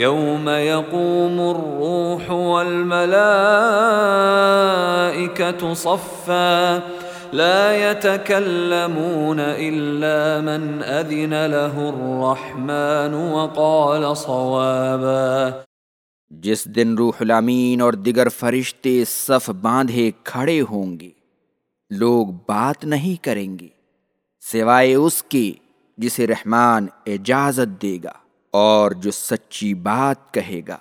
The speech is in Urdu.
يوم يقوم الروح والملائكة صفا. لا يتكلمون إلا من أذن له الرحمن وقال صوابا. جس دن روح الامین اور دیگر فرشتے صف باندھے کھڑے ہوں گے، لوگ بات نہیں کریں گے، سوائے اس کے جسے رحمان اجازت دے گا۔ اور جو سچی بات کہے گا۔